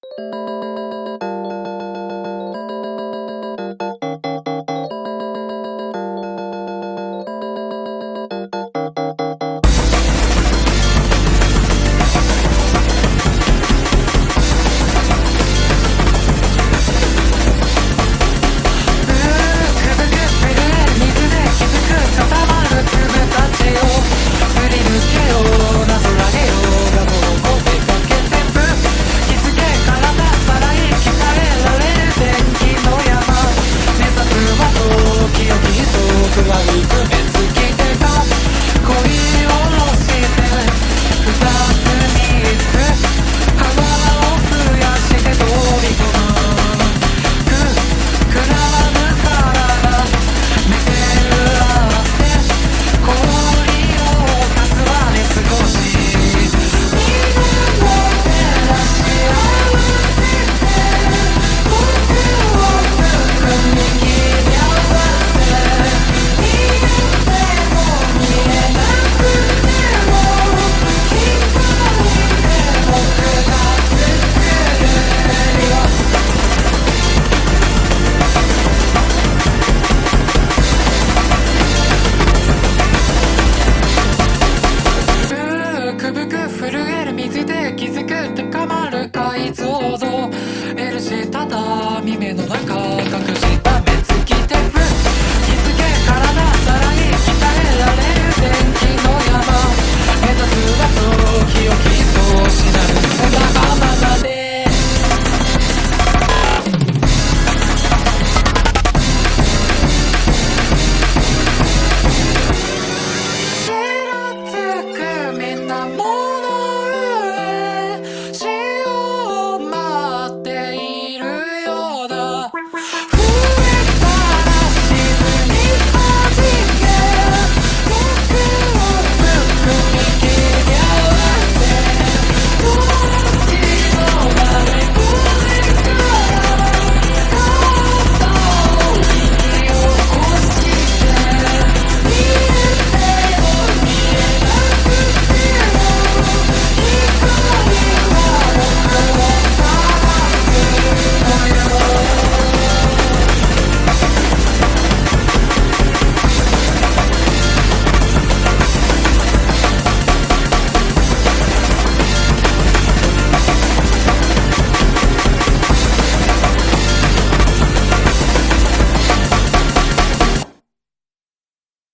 く震える水で気づく高まる解像度 L 字畳目の中隠し